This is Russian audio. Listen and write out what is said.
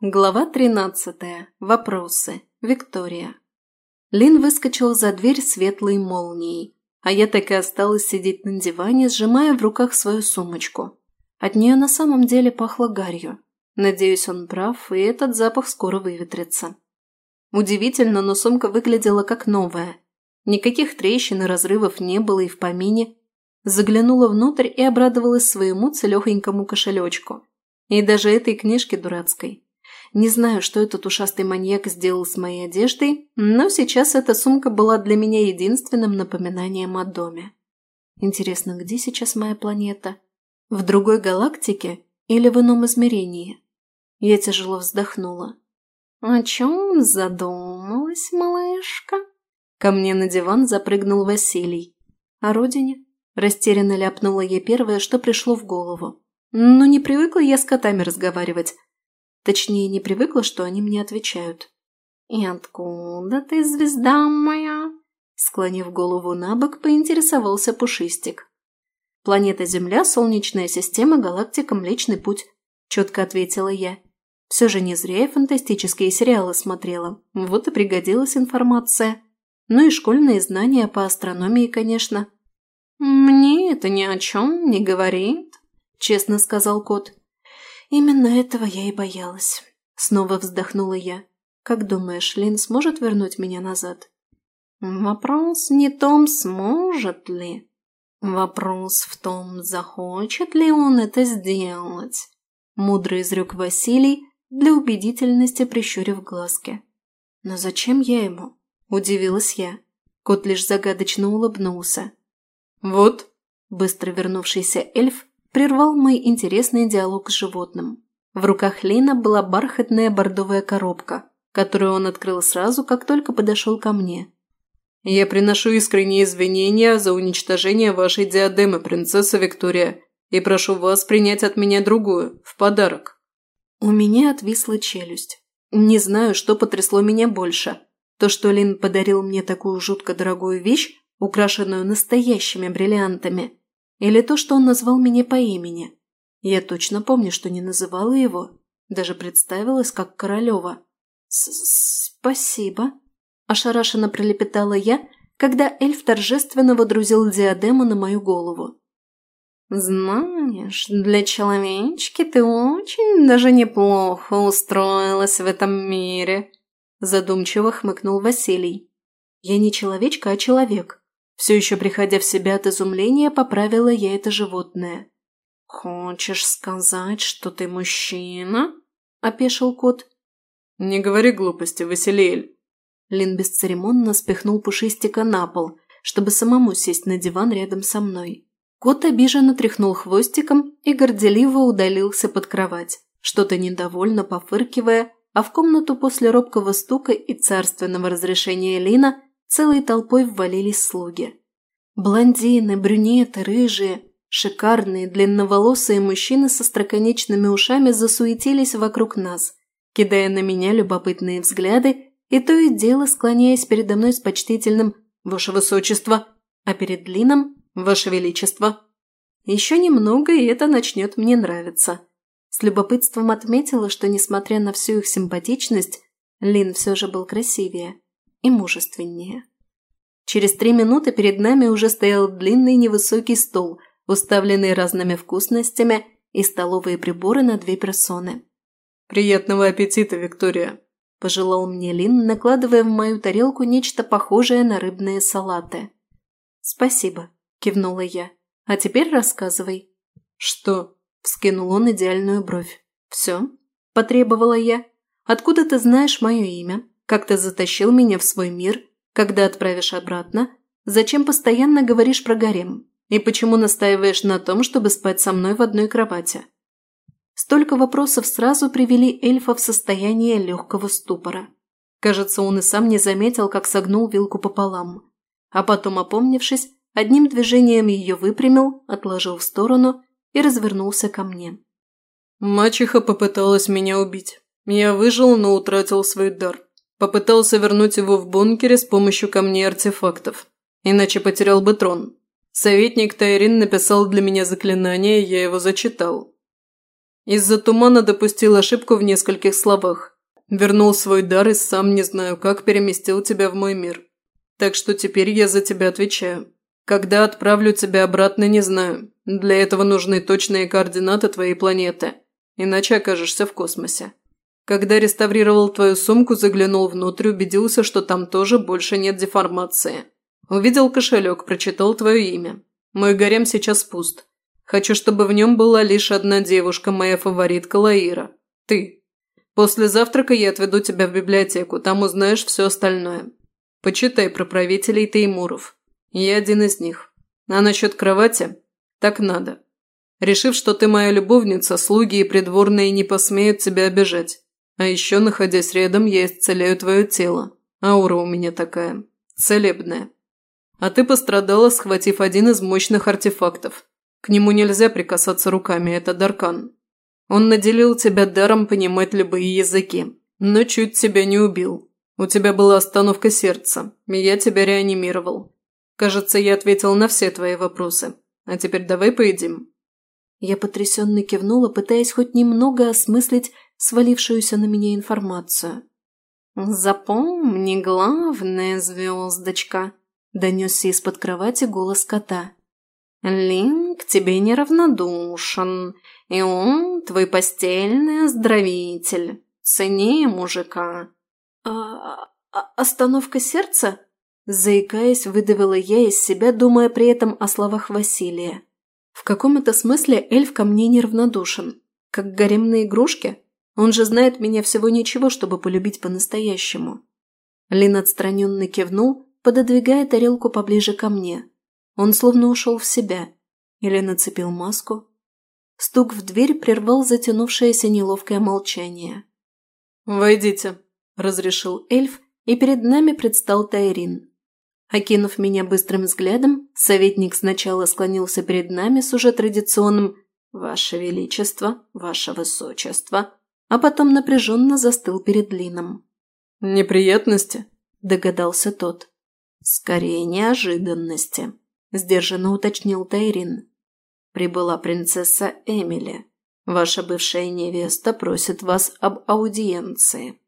Глава 13. Вопросы. Виктория. Лин выскочил за дверь светлой молнией, а я так и осталась сидеть на диване, сжимая в руках свою сумочку. От нее на самом деле пахло гарью. Надеюсь, он прав, и этот запах скоро выветрится. Удивительно, но сумка выглядела как новая. Никаких трещин и разрывов не было и в помине. Заглянула внутрь и обрадовалась своему целехонькому кошелечку. И даже этой книжке дурацкой. Не знаю, что этот ушастый маньяк сделал с моей одеждой, но сейчас эта сумка была для меня единственным напоминанием о доме. Интересно, где сейчас моя планета? В другой галактике или в ином измерении? Я тяжело вздохнула. «О чем задумалась, малышка?» Ко мне на диван запрыгнул Василий. «О родине?» Растерянно ляпнула я первое, что пришло в голову. Но не привыкла я с котами разговаривать, Точнее, не привыкла, что они мне отвечают. «И откуда ты, звезда моя?» Склонив голову на бок, поинтересовался Пушистик. «Планета Земля, Солнечная система, галактика, Млечный Путь», – четко ответила я. Все же не зря я фантастические сериалы смотрела. Вот и пригодилась информация. Ну и школьные знания по астрономии, конечно. «Мне это ни о чем не говорит», – честно сказал кот. Именно этого я и боялась. Снова вздохнула я. Как думаешь, Лин сможет вернуть меня назад? Вопрос не том, сможет ли. Вопрос в том, захочет ли он это сделать. Мудро изрек Василий, для убедительности прищурив глазки. Но зачем я ему? Удивилась я. Кот лишь загадочно улыбнулся. «Вот», – быстро вернувшийся эльф прервал мой интересный диалог с животным. В руках Лина была бархатная бордовая коробка, которую он открыл сразу, как только подошел ко мне. «Я приношу искренние извинения за уничтожение вашей диадемы, принцесса Виктория, и прошу вас принять от меня другую, в подарок». У меня отвисла челюсть. Не знаю, что потрясло меня больше. То, что Лин подарил мне такую жутко дорогую вещь, украшенную настоящими бриллиантами, или то, что он назвал меня по имени. Я точно помню, что не называла его. Даже представилась как Королева. «Спасибо», – ошарашенно пролепетала я, когда эльф торжественно водрузил диадему на мою голову. «Знаешь, для человечки ты очень даже неплохо устроилась в этом мире», – задумчиво хмыкнул Василий. «Я не человечка, а человек. Все еще приходя в себя от изумления, поправила я это животное. «Хочешь сказать, что ты мужчина?» – опешил кот. «Не говори глупости, Василиэль!» Лин бесцеремонно спихнул пушистика на пол, чтобы самому сесть на диван рядом со мной. Кот обиженно тряхнул хвостиком и горделиво удалился под кровать, что-то недовольно пофыркивая, а в комнату после робкого стука и царственного разрешения Лина целой толпой ввалились слуги. Блондины, брюнеты, рыжие, шикарные, длинноволосые мужчины со строконечными ушами засуетились вокруг нас, кидая на меня любопытные взгляды и то и дело склоняясь передо мной с почтительным «Ваше Высочество», а перед Длином «Ваше Величество». Еще немного, и это начнет мне нравиться. С любопытством отметила, что, несмотря на всю их симпатичность, Лин все же был красивее и мужественнее. Через три минуты перед нами уже стоял длинный невысокий стол, уставленный разными вкусностями и столовые приборы на две персоны. «Приятного аппетита, Виктория!» – пожелал мне Лин, накладывая в мою тарелку нечто похожее на рыбные салаты. «Спасибо», – кивнула я. «А теперь рассказывай». «Что?» – вскинул он идеальную бровь. «Все?» – потребовала я. «Откуда ты знаешь мое имя? Как ты затащил меня в свой мир? Когда отправишь обратно? Зачем постоянно говоришь про гарем? И почему настаиваешь на том, чтобы спать со мной в одной кровати?» Столько вопросов сразу привели эльфа в состояние легкого ступора. Кажется, он и сам не заметил, как согнул вилку пополам. А потом, опомнившись, одним движением ее выпрямил, отложил в сторону и развернулся ко мне. «Мачеха попыталась меня убить. Я выжил, но утратил свой дар. Попытался вернуть его в бункере с помощью камней артефактов. Иначе потерял бы трон. Советник Тайрин написал для меня заклинание, я его зачитал. Из-за тумана допустил ошибку в нескольких словах. Вернул свой дар и сам не знаю, как переместил тебя в мой мир. Так что теперь я за тебя отвечаю. Когда отправлю тебя обратно, не знаю. Для этого нужны точные координаты твоей планеты. Иначе окажешься в космосе. Когда реставрировал твою сумку, заглянул внутрь, убедился, что там тоже больше нет деформации. Увидел кошелек, прочитал твое имя. Мой гарем сейчас пуст. Хочу, чтобы в нем была лишь одна девушка, моя фаворитка Лаира. Ты. После завтрака я отведу тебя в библиотеку, там узнаешь все остальное. Почитай про правителей Теймуров. Я один из них. А насчет кровати? Так надо. Решив, что ты моя любовница, слуги и придворные не посмеют тебя обижать. А еще, находясь рядом, я исцеляю твое тело. Аура у меня такая. Целебная. А ты пострадала, схватив один из мощных артефактов. К нему нельзя прикасаться руками, это Даркан. Он наделил тебя даром понимать любые языки, но чуть тебя не убил. У тебя была остановка сердца, и я тебя реанимировал. Кажется, я ответил на все твои вопросы. А теперь давай поедим». Я потрясенно кивнула, пытаясь хоть немного осмыслить свалившуюся на меня информацию. «Запомни главное, звездочка», – донесся из-под кровати голос кота. Лин к тебе неравнодушен, и он твой постельный оздоровитель. Цени мужика». «А, а остановка сердца?» Заикаясь, выдавила я из себя, думая при этом о словах Василия. В каком это смысле эльф ко мне неравнодушен? Как гаремные игрушки? Он же знает меня всего ничего, чтобы полюбить по-настоящему. Лин отстраненно кивнул, пододвигая тарелку поближе ко мне. Он словно ушел в себя. Или нацепил маску. Стук в дверь прервал затянувшееся неловкое молчание. «Войдите», – разрешил эльф, и перед нами предстал Тайрин. Окинув меня быстрым взглядом, советник сначала склонился перед нами с уже традиционным «Ваше Величество, Ваше Высочество», а потом напряженно застыл перед Лином. «Неприятности?» – догадался тот. «Скорее неожиданности», – сдержанно уточнил Тайрин. «Прибыла принцесса Эмили. Ваша бывшая невеста просит вас об аудиенции».